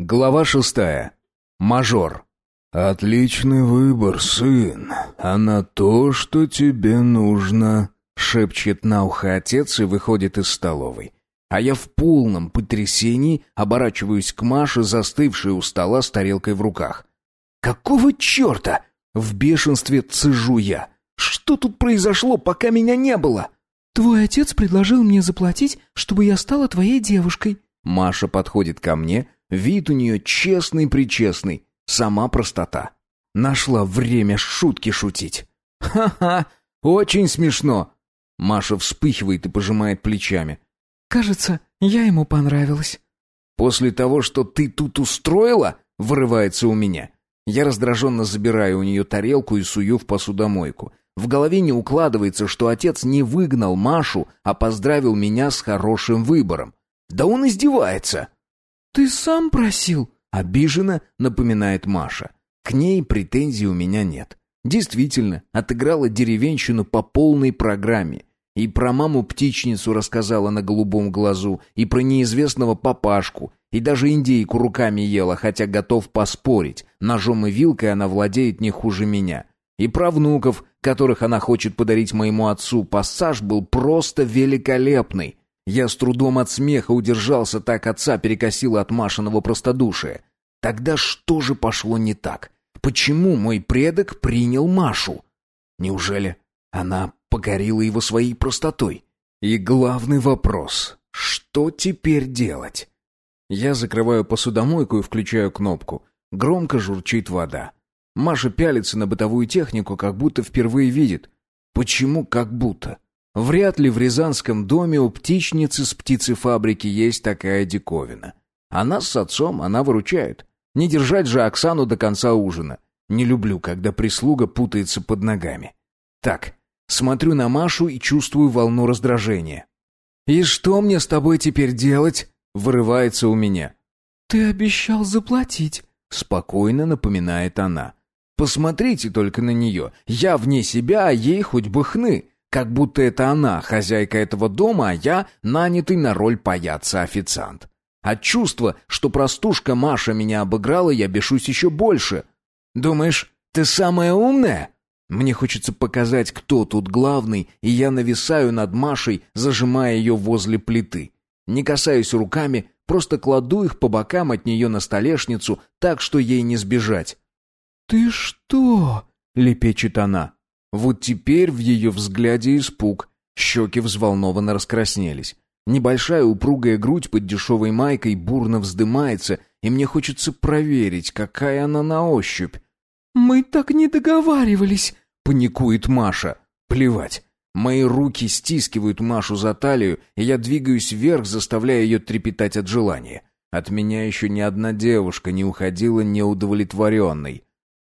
Глава шестая. Мажор. «Отличный выбор, сын. Она то, что тебе нужно», — шепчет на ухо отец и выходит из столовой. А я в полном потрясении оборачиваюсь к Маше, застывшей у стола с тарелкой в руках. «Какого черта?» — в бешенстве цежу я. «Что тут произошло, пока меня не было?» «Твой отец предложил мне заплатить, чтобы я стала твоей девушкой». Маша подходит ко мне, Вид у нее честный-причестный, сама простота. Нашла время шутки шутить. «Ха-ха, очень смешно!» Маша вспыхивает и пожимает плечами. «Кажется, я ему понравилась». «После того, что ты тут устроила?» — вырывается у меня. Я раздраженно забираю у нее тарелку и сую в посудомойку. В голове не укладывается, что отец не выгнал Машу, а поздравил меня с хорошим выбором. Да он издевается. «Ты сам просил?» — обиженно напоминает Маша. К ней претензий у меня нет. Действительно, отыграла деревенщину по полной программе. И про маму-птичницу рассказала на голубом глазу, и про неизвестного папашку, и даже индейку руками ела, хотя готов поспорить. Ножом и вилкой она владеет не хуже меня. И про внуков, которых она хочет подарить моему отцу, пассаж был просто великолепный. Я с трудом от смеха удержался, так отца перекосило от Машиного простодушия. Тогда что же пошло не так? Почему мой предок принял Машу? Неужели она покорила его своей простотой? И главный вопрос — что теперь делать? Я закрываю посудомойку и включаю кнопку. Громко журчит вода. Маша пялится на бытовую технику, как будто впервые видит. Почему как будто? Вряд ли в Рязанском доме у птичницы с птицефабрики есть такая диковина. А нас с отцом она выручает. Не держать же Оксану до конца ужина. Не люблю, когда прислуга путается под ногами. Так, смотрю на Машу и чувствую волну раздражения. «И что мне с тобой теперь делать?» — вырывается у меня. «Ты обещал заплатить», — спокойно напоминает она. «Посмотрите только на нее. Я вне себя, а ей хоть бы хны. Как будто это она, хозяйка этого дома, а я нанятый на роль паяца-официант. От чувства, что простушка Маша меня обыграла, я бешусь еще больше. Думаешь, ты самая умная? Мне хочется показать, кто тут главный, и я нависаю над Машей, зажимая ее возле плиты. Не касаюсь руками, просто кладу их по бокам от нее на столешницу, так что ей не сбежать. «Ты что?» — лепечет она. Вот теперь в ее взгляде испуг. Щеки взволнованно раскраснелись. Небольшая упругая грудь под дешевой майкой бурно вздымается, и мне хочется проверить, какая она на ощупь. «Мы так не договаривались», — паникует Маша. «Плевать». Мои руки стискивают Машу за талию, и я двигаюсь вверх, заставляя ее трепетать от желания. От меня еще ни одна девушка не уходила неудовлетворенной.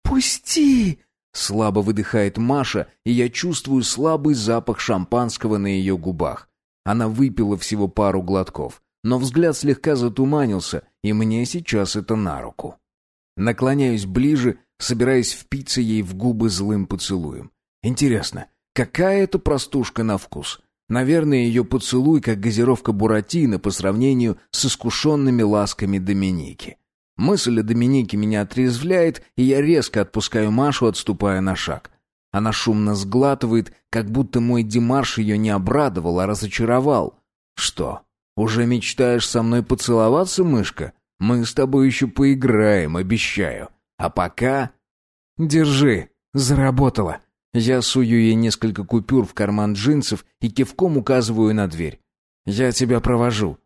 «Пусти!» Слабо выдыхает Маша, и я чувствую слабый запах шампанского на ее губах. Она выпила всего пару глотков, но взгляд слегка затуманился, и мне сейчас это на руку. Наклоняюсь ближе, собираясь впиться ей в губы злым поцелуем. Интересно, какая это простушка на вкус? Наверное, ее поцелуй как газировка Буратино по сравнению с искушенными ласками Доминики. Мысль о Доминике меня отрезвляет, и я резко отпускаю Машу, отступая на шаг. Она шумно сглатывает, как будто мой демарш ее не обрадовал, а разочаровал. «Что, уже мечтаешь со мной поцеловаться, мышка? Мы с тобой еще поиграем, обещаю. А пока...» «Держи, заработала». Я сую ей несколько купюр в карман джинсов и кивком указываю на дверь. «Я тебя провожу.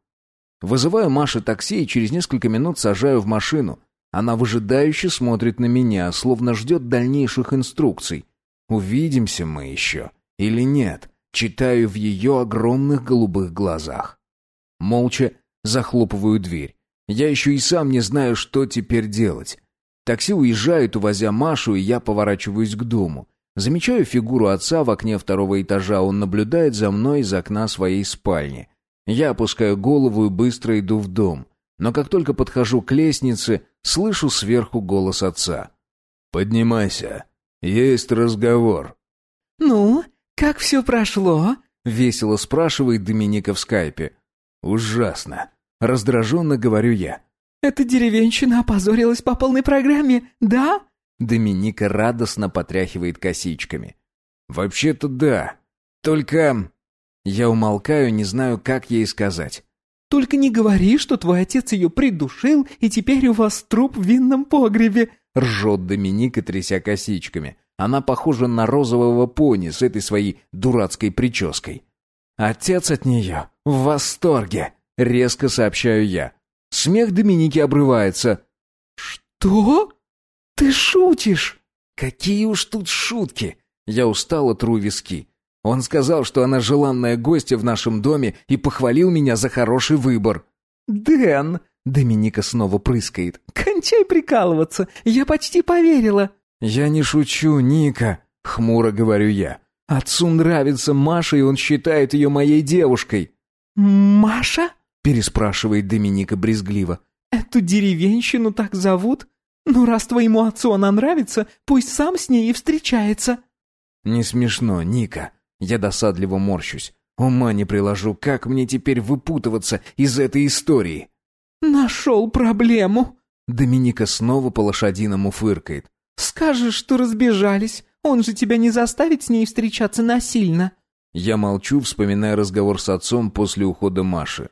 Вызываю Маше такси и через несколько минут сажаю в машину. Она выжидающе смотрит на меня, словно ждет дальнейших инструкций. Увидимся мы еще или нет, читаю в ее огромных голубых глазах. Молча захлопываю дверь. Я еще и сам не знаю, что теперь делать. Такси уезжает, увозя Машу, и я поворачиваюсь к дому. Замечаю фигуру отца в окне второго этажа, он наблюдает за мной из окна своей спальни. Я опускаю голову и быстро иду в дом. Но как только подхожу к лестнице, слышу сверху голос отца. «Поднимайся. Есть разговор». «Ну, как все прошло?» — весело спрашивает Доминика в скайпе. «Ужасно», — раздраженно говорю я. Эта деревенщина опозорилась по полной программе, да?» Доминика радостно потряхивает косичками. «Вообще-то да. Только...» Я умолкаю, не знаю, как ей сказать. «Только не говори, что твой отец ее придушил, и теперь у вас труп в винном погребе!» Ржет Доминика, тряся косичками. Она похожа на розового пони с этой своей дурацкой прической. «Отец от нее в восторге!» — резко сообщаю я. Смех Доминики обрывается. «Что? Ты шутишь?» «Какие уж тут шутки!» Я устало тру виски. Он сказал, что она желанная гостья в нашем доме и похвалил меня за хороший выбор. «Дэн!» — Доминика снова прыскает. «Кончай прикалываться! Я почти поверила!» «Я не шучу, Ника!» — хмуро говорю я. «Отцу нравится Маша, и он считает ее моей девушкой». «Маша?» — переспрашивает Доминика брезгливо. «Эту деревенщину так зовут? Ну, раз твоему отцу она нравится, пусть сам с ней и встречается». «Не смешно, Ника. Я досадливо морщусь. Ума не приложу, как мне теперь выпутываться из этой истории. «Нашел проблему!» Доминика снова по лошадиному фыркает. «Скажешь, что разбежались. Он же тебя не заставит с ней встречаться насильно». Я молчу, вспоминая разговор с отцом после ухода Маши.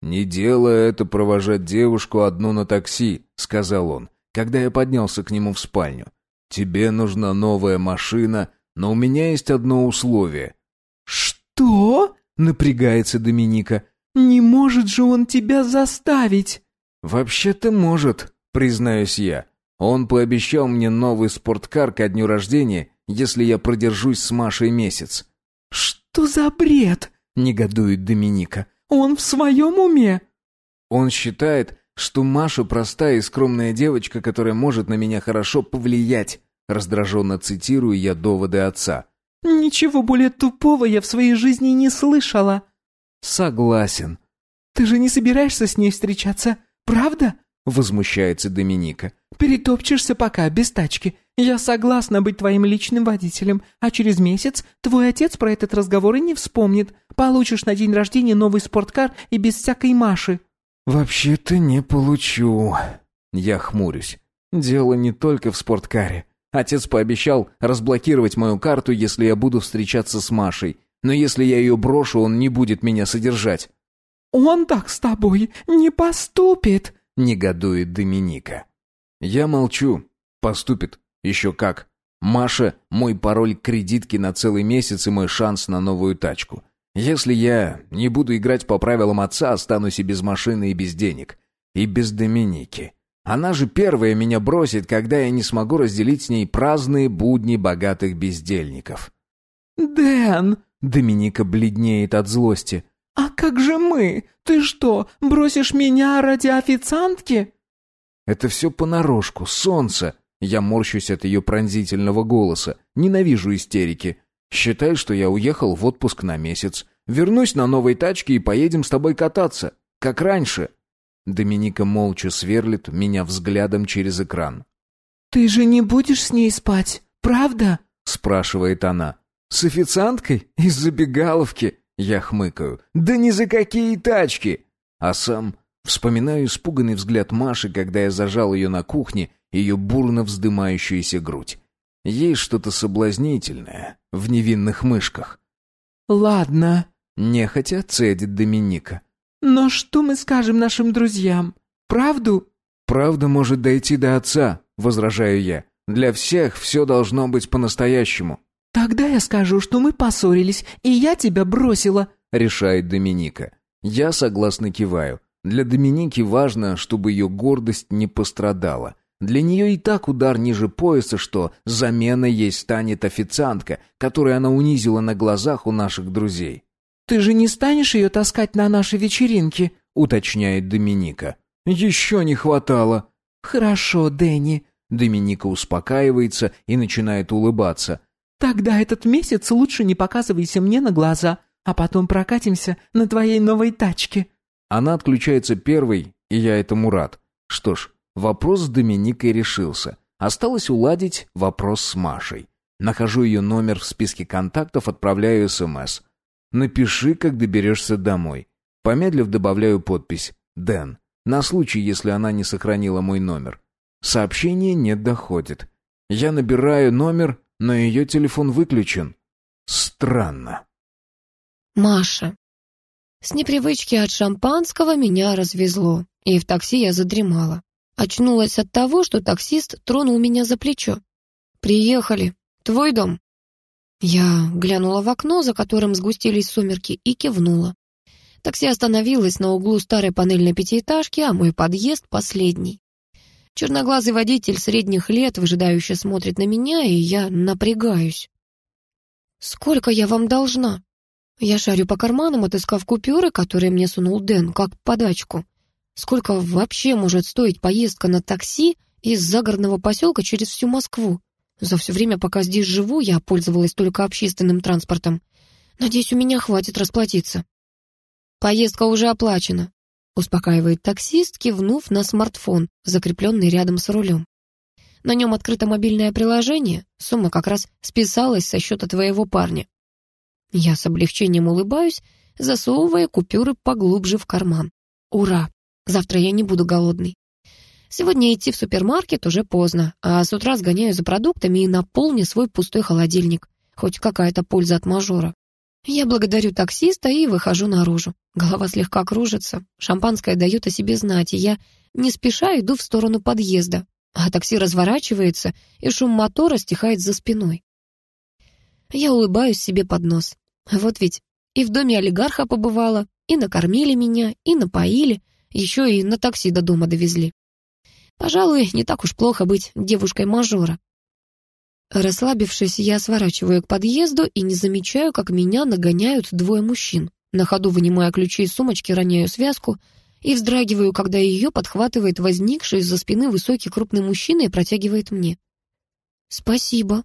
«Не дело это провожать девушку одну на такси», — сказал он, когда я поднялся к нему в спальню. «Тебе нужна новая машина но у меня есть одно условие». «Что?» — напрягается Доминика. «Не может же он тебя заставить?» «Вообще-то может», — признаюсь я. Он пообещал мне новый спорткар ко дню рождения, если я продержусь с Машей месяц. «Что за бред?» — негодует Доминика. «Он в своем уме?» Он считает, что Маша простая и скромная девочка, которая может на меня хорошо повлиять. Раздраженно цитирую я доводы отца. «Ничего более тупого я в своей жизни не слышала». «Согласен». «Ты же не собираешься с ней встречаться, правда?» Возмущается Доминика. «Перетопчешься пока, без тачки. Я согласна быть твоим личным водителем, а через месяц твой отец про этот разговор и не вспомнит. Получишь на день рождения новый спорткар и без всякой Маши». «Вообще-то не получу». Я хмурюсь. Дело не только в спорткаре. Отец пообещал разблокировать мою карту, если я буду встречаться с Машей. Но если я ее брошу, он не будет меня содержать. «Он так с тобой не поступит», — негодует Доминика. Я молчу. Поступит. Еще как. Маша — мой пароль кредитки на целый месяц и мой шанс на новую тачку. Если я не буду играть по правилам отца, останусь и без машины, и без денег. И без Доминики. Она же первая меня бросит, когда я не смогу разделить с ней праздные будни богатых бездельников. «Дэн!» — Доминика бледнеет от злости. «А как же мы? Ты что, бросишь меня ради официантки?» «Это все понарошку, солнце!» Я морщусь от ее пронзительного голоса. Ненавижу истерики. Считай, что я уехал в отпуск на месяц. Вернусь на новой тачке и поедем с тобой кататься. Как раньше. Доминика молча сверлит меня взглядом через экран. «Ты же не будешь с ней спать, правда?» спрашивает она. «С официанткой? Из забегаловки?» Я хмыкаю. «Да ни за какие тачки!» А сам вспоминаю испуганный взгляд Маши, когда я зажал ее на кухне, ее бурно вздымающуюся грудь. Есть что-то соблазнительное в невинных мышках. «Ладно», — нехотя цедит Доминика. «Но что мы скажем нашим друзьям? Правду?» «Правда может дойти до отца», — возражаю я. «Для всех все должно быть по-настоящему». «Тогда я скажу, что мы поссорились, и я тебя бросила», — решает Доминика. Я согласно киваю. Для Доминики важно, чтобы ее гордость не пострадала. Для нее и так удар ниже пояса, что заменой ей станет официантка, которую она унизила на глазах у наших друзей. «Ты же не станешь ее таскать на наши вечеринки?» — уточняет Доминика. «Еще не хватало». «Хорошо, Дэнни». Доминика успокаивается и начинает улыбаться. «Тогда этот месяц лучше не показывайся мне на глаза, а потом прокатимся на твоей новой тачке». Она отключается первой, и я этому рад. Что ж, вопрос с Доминикой решился. Осталось уладить вопрос с Машей. Нахожу ее номер в списке контактов, отправляю СМС. Напиши, как доберешься домой. Помедлив добавляю подпись «Дэн». на случай, если она не сохранила мой номер. Сообщение не доходит. Я набираю номер, но ее телефон выключен. Странно. Маша. С непривычки от шампанского меня развезло, и в такси я задремала. Очнулась от того, что таксист тронул меня за плечо. «Приехали. Твой дом?» Я глянула в окно, за которым сгустились сумерки, и кивнула. Такси остановилось на углу старой панельной пятиэтажки, а мой подъезд — последний. Черноглазый водитель средних лет выжидающе смотрит на меня, и я напрягаюсь. «Сколько я вам должна?» Я шарю по карманам, отыскав купюры, которые мне сунул Дэн, как подачку. Сколько вообще может стоить поездка на такси из загородного поселка через всю Москву? За все время, пока здесь живу, я пользовалась только общественным транспортом. Надеюсь, у меня хватит расплатиться. Поездка уже оплачена, успокаивает таксист, кивнув на смартфон, закрепленный рядом с рулем. На нем открыто мобильное приложение, сумма как раз списалась со счета твоего парня. Я с облегчением улыбаюсь, засовывая купюры поглубже в карман. Ура! Завтра я не буду голодный. Сегодня идти в супермаркет уже поздно, а с утра сгоняю за продуктами и наполню свой пустой холодильник. Хоть какая-то польза от мажора. Я благодарю таксиста и выхожу наружу. Голова слегка кружится, шампанское дает о себе знать, и я не спеша иду в сторону подъезда. А такси разворачивается, и шум мотора стихает за спиной. Я улыбаюсь себе под нос. Вот ведь и в доме олигарха побывала, и накормили меня, и напоили, еще и на такси до дома довезли. Пожалуй, не так уж плохо быть девушкой-мажора. Расслабившись, я сворачиваю к подъезду и не замечаю, как меня нагоняют двое мужчин. На ходу вынимая ключи из сумочки, роняю связку и вздрагиваю, когда ее подхватывает возникший из-за спины высокий крупный мужчина и протягивает мне. «Спасибо».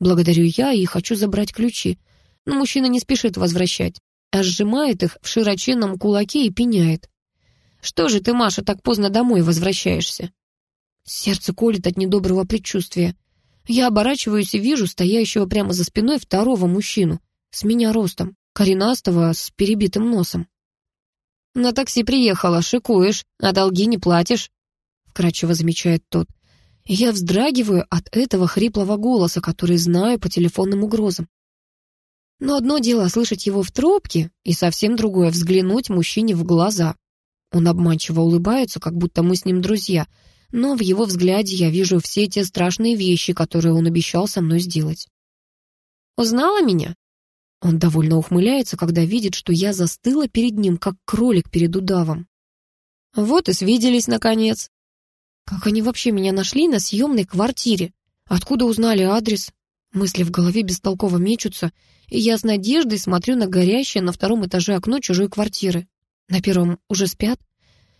Благодарю я и хочу забрать ключи, но мужчина не спешит возвращать, а сжимает их в широченном кулаке и пеняет. Что же ты, Маша, так поздно домой возвращаешься? Сердце колет от недоброго предчувствия. Я оборачиваюсь и вижу стоящего прямо за спиной второго мужчину, с меня ростом, коренастого, с перебитым носом. «На такси приехала, шикуешь, а долги не платишь», — вкратчиво замечает тот. Я вздрагиваю от этого хриплого голоса, который знаю по телефонным угрозам. Но одно дело слышать его в трубке, и совсем другое — взглянуть мужчине в глаза. Он обманчиво улыбается, как будто мы с ним друзья, но в его взгляде я вижу все те страшные вещи, которые он обещал со мной сделать. «Узнала меня?» Он довольно ухмыляется, когда видит, что я застыла перед ним, как кролик перед удавом. Вот и свиделись, наконец. Как они вообще меня нашли на съемной квартире? Откуда узнали адрес? Мысли в голове бестолково мечутся, и я с надеждой смотрю на горящее на втором этаже окно чужой квартиры. На первом уже спят.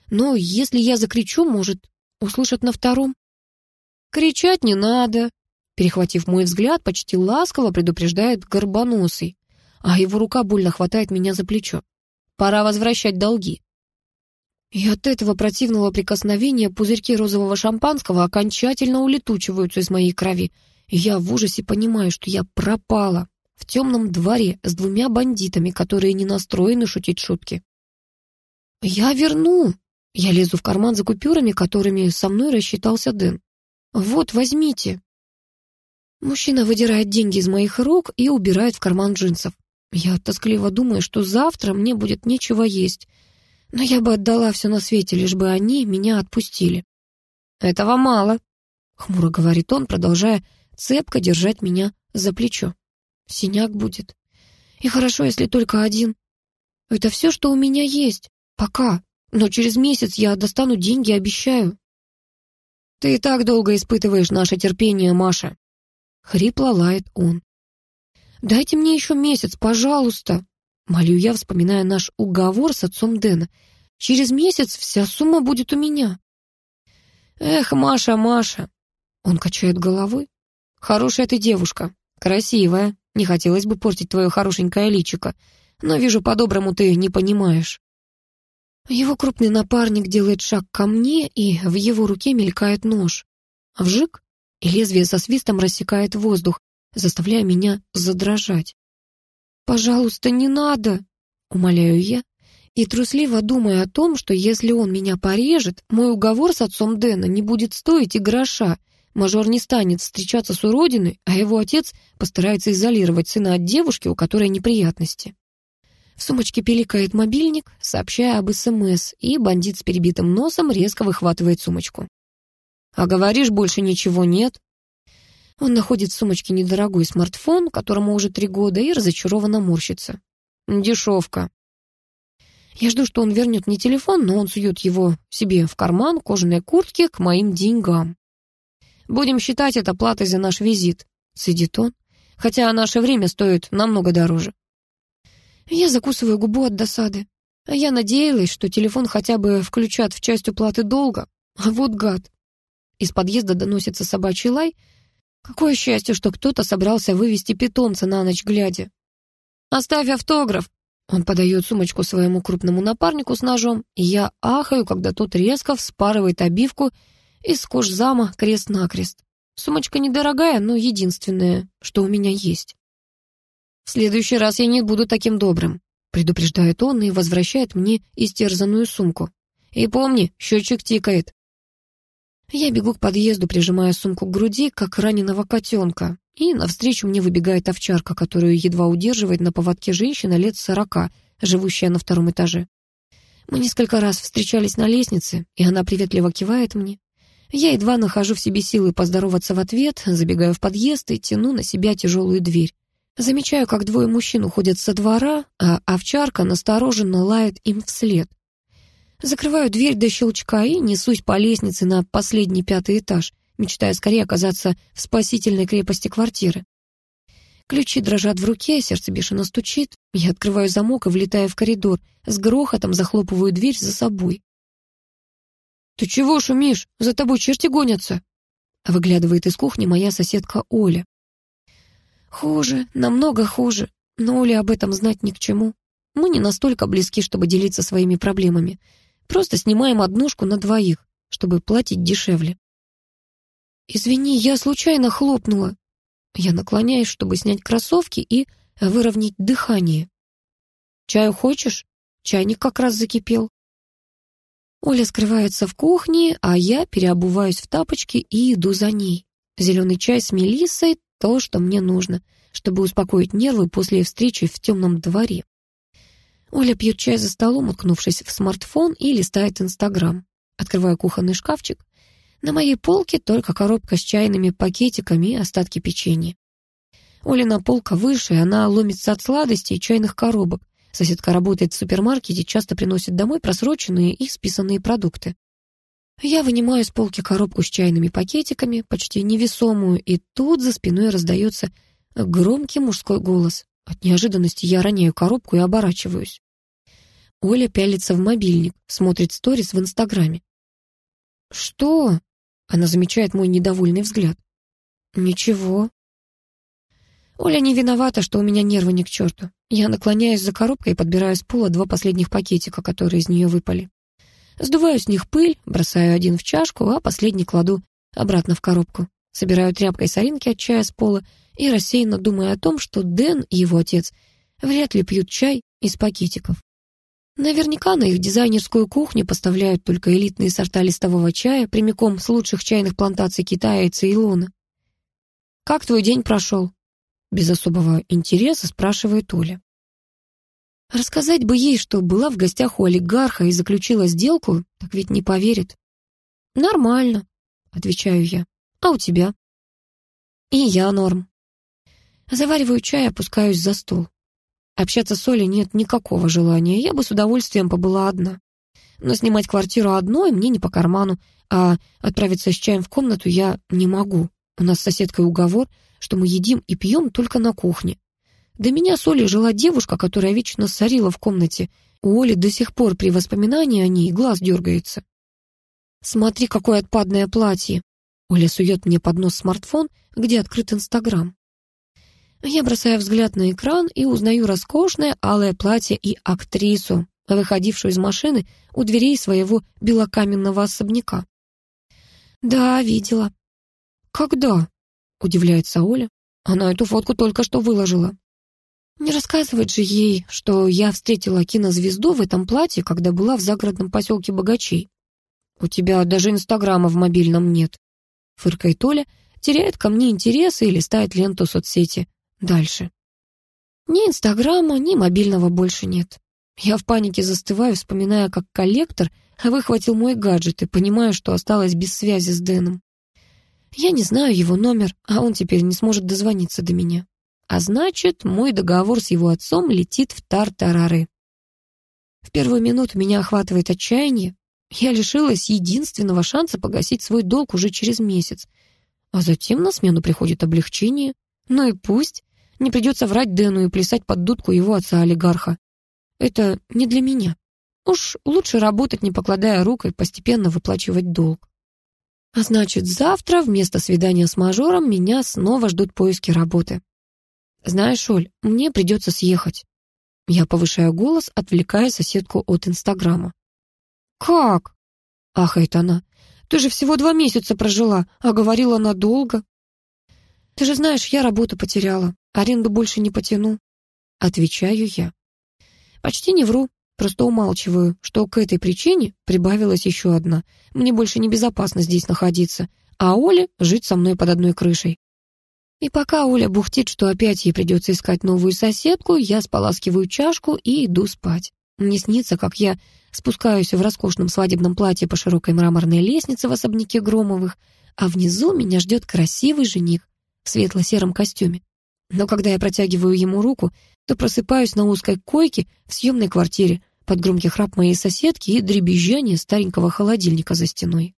Но если я закричу, может, услышат на втором? Кричать не надо. Перехватив мой взгляд, почти ласково предупреждает горбоносый, а его рука больно хватает меня за плечо. Пора возвращать долги. И от этого противного прикосновения пузырьки розового шампанского окончательно улетучиваются из моей крови, я в ужасе понимаю, что я пропала в темном дворе с двумя бандитами, которые не настроены шутить шутки. «Я верну!» Я лезу в карман за купюрами, которыми со мной рассчитался Дэн. «Вот, возьмите!» Мужчина выдирает деньги из моих рук и убирает в карман джинсов. Я тоскливо думаю, что завтра мне будет нечего есть, но я бы отдала все на свете, лишь бы они меня отпустили. «Этого мало», — хмуро говорит он, продолжая цепко держать меня за плечо. «Синяк будет. И хорошо, если только один. Это все, что у меня есть. Пока. Но через месяц я достану деньги, обещаю. Ты и так долго испытываешь наше терпение, Маша. Хрипло лает он. Дайте мне еще месяц, пожалуйста. Молю я, вспоминая наш уговор с отцом Дэна. Через месяц вся сумма будет у меня. Эх, Маша, Маша. Он качает головой. Хорошая ты девушка, красивая. Не хотелось бы портить твое хорошенькое личико, но вижу, по-доброму ты не понимаешь. Его крупный напарник делает шаг ко мне, и в его руке мелькает нож. Вжик, и лезвие со свистом рассекает воздух, заставляя меня задрожать. «Пожалуйста, не надо!» — умоляю я, И трусливо думая о том, что если он меня порежет, мой уговор с отцом Дэна не будет стоить и гроша. Мажор не станет встречаться с уродиной, а его отец постарается изолировать сына от девушки, у которой неприятности. В сумочке пиликает мобильник, сообщая об СМС, и бандит с перебитым носом резко выхватывает сумочку. «А говоришь, больше ничего нет?» Он находит в сумочке недорогой смартфон, которому уже три года, и разочарованно морщится. «Дешевка». Я жду, что он вернет мне телефон, но он сует его себе в карман кожаной куртки к моим деньгам. «Будем считать это платой за наш визит», — сидит он, хотя наше время стоит намного дороже. Я закусываю губу от досады. Я надеялась, что телефон хотя бы включат в часть уплаты долга. А вот гад. Из подъезда доносится собачий лай. Какое счастье, что кто-то собрался вывести питомца на ночь глядя. «Оставь автограф!» Он подает сумочку своему крупному напарнику с ножом, и я ахаю, когда тот резко вспарывает обивку из кожзама крест-накрест. Сумочка недорогая, но единственная, что у меня есть. «В следующий раз я не буду таким добрым», предупреждает он и возвращает мне истерзанную сумку. «И помни, счетчик тикает». Я бегу к подъезду, прижимая сумку к груди, как раненого котенка, и навстречу мне выбегает овчарка, которую едва удерживает на поводке женщина лет сорока, живущая на втором этаже. Мы несколько раз встречались на лестнице, и она приветливо кивает мне. Я едва нахожу в себе силы поздороваться в ответ, забегаю в подъезд и тяну на себя тяжелую дверь. Замечаю, как двое мужчин уходят со двора, а овчарка настороженно лает им вслед. Закрываю дверь до щелчка и несусь по лестнице на последний пятый этаж, мечтая скорее оказаться в спасительной крепости квартиры. Ключи дрожат в руке, сердце бешено стучит. Я открываю замок и влетаю в коридор, с грохотом захлопываю дверь за собой. «Ты чего шумишь? За тобой черти гонятся!» Выглядывает из кухни моя соседка Оля. Хуже, намного хуже, но Оле об этом знать ни к чему. Мы не настолько близки, чтобы делиться своими проблемами. Просто снимаем однушку на двоих, чтобы платить дешевле. «Извини, я случайно хлопнула». Я наклоняюсь, чтобы снять кроссовки и выровнять дыхание. «Чаю хочешь? Чайник как раз закипел». Оля скрывается в кухне, а я переобуваюсь в тапочки и иду за ней. Зеленый чай с мелиссой то, что мне нужно, чтобы успокоить нервы после встречи в темном дворе. Оля пьет чай за столом, уткнувшись в смартфон и листает Инстаграм. Открываю кухонный шкафчик. На моей полке только коробка с чайными пакетиками и остатки печенья. Олина полка выше, она ломится от сладостей и чайных коробок. Соседка работает в супермаркете, часто приносит домой просроченные и списанные продукты. Я вынимаю с полки коробку с чайными пакетиками, почти невесомую, и тут за спиной раздается громкий мужской голос. От неожиданности я роняю коробку и оборачиваюсь. Оля пялится в мобильник, смотрит сторис в Инстаграме. «Что?» — она замечает мой недовольный взгляд. «Ничего». Оля не виновата, что у меня нервы не к черту. Я наклоняюсь за коробкой и подбираю с пола два последних пакетика, которые из нее выпали. Сдуваю с них пыль, бросаю один в чашку, а последний кладу обратно в коробку. Собираю тряпкой соринки от чая с пола и рассеянно думаю о том, что Дэн и его отец вряд ли пьют чай из пакетиков. Наверняка на их дизайнерскую кухню поставляют только элитные сорта листового чая прямиком с лучших чайных плантаций Китая и Цейлона. «Как твой день прошел?» Без особого интереса спрашивает Оля. Рассказать бы ей, что была в гостях у олигарха и заключила сделку, так ведь не поверит. «Нормально», — отвечаю я. «А у тебя?» «И я норм». Завариваю чай опускаюсь за стол. Общаться с Олей нет никакого желания, я бы с удовольствием побыла одна. Но снимать квартиру одной мне не по карману, а отправиться с чаем в комнату я не могу. У нас с соседкой уговор, что мы едим и пьем только на кухне. До меня с Олей жила девушка, которая вечно сорила в комнате. У Оли до сих пор при воспоминании о ней глаз дергается. «Смотри, какое отпадное платье!» Оля сует мне под нос смартфон, где открыт Инстаграм. Я бросаю взгляд на экран и узнаю роскошное алое платье и актрису, выходившую из машины у дверей своего белокаменного особняка. «Да, видела». «Когда?» — удивляется Оля. «Она эту фотку только что выложила». Не рассказывать же ей, что я встретила кинозвезду в этом платье, когда была в загородном поселке богачей. У тебя даже инстаграма в мобильном нет. Фыркает Оля, теряет ко мне интерес и листает ленту соцсети. Дальше. Ни инстаграма, ни мобильного больше нет. Я в панике застываю, вспоминая, как коллектор выхватил мой гаджет и понимаю, что осталась без связи с Дэном. Я не знаю его номер, а он теперь не сможет дозвониться до меня. А значит, мой договор с его отцом летит в тартарары. В первую минуту меня охватывает отчаяние. Я лишилась единственного шанса погасить свой долг уже через месяц. А затем на смену приходит облегчение. Ну и пусть. Не придется врать Дэну и плясать под дудку его отца-олигарха. Это не для меня. Уж лучше работать, не покладая рук, и постепенно выплачивать долг. А значит, завтра вместо свидания с мажором меня снова ждут поиски работы. Знаешь, Оль, мне придется съехать. Я повышаю голос, отвлекая соседку от Инстаграма. «Как?» — ахает она. «Ты же всего два месяца прожила, а говорила надолго». «Ты же знаешь, я работу потеряла, аренду больше не потяну». Отвечаю я. Почти не вру, просто умалчиваю, что к этой причине прибавилась еще одна. Мне больше небезопасно здесь находиться, а Оле жить со мной под одной крышей. И пока Оля бухтит, что опять ей придется искать новую соседку, я споласкиваю чашку и иду спать. Мне снится, как я спускаюсь в роскошном свадебном платье по широкой мраморной лестнице в особняке Громовых, а внизу меня ждет красивый жених в светло-сером костюме. Но когда я протягиваю ему руку, то просыпаюсь на узкой койке в съемной квартире под громкий храп моей соседки и дребезжание старенького холодильника за стеной.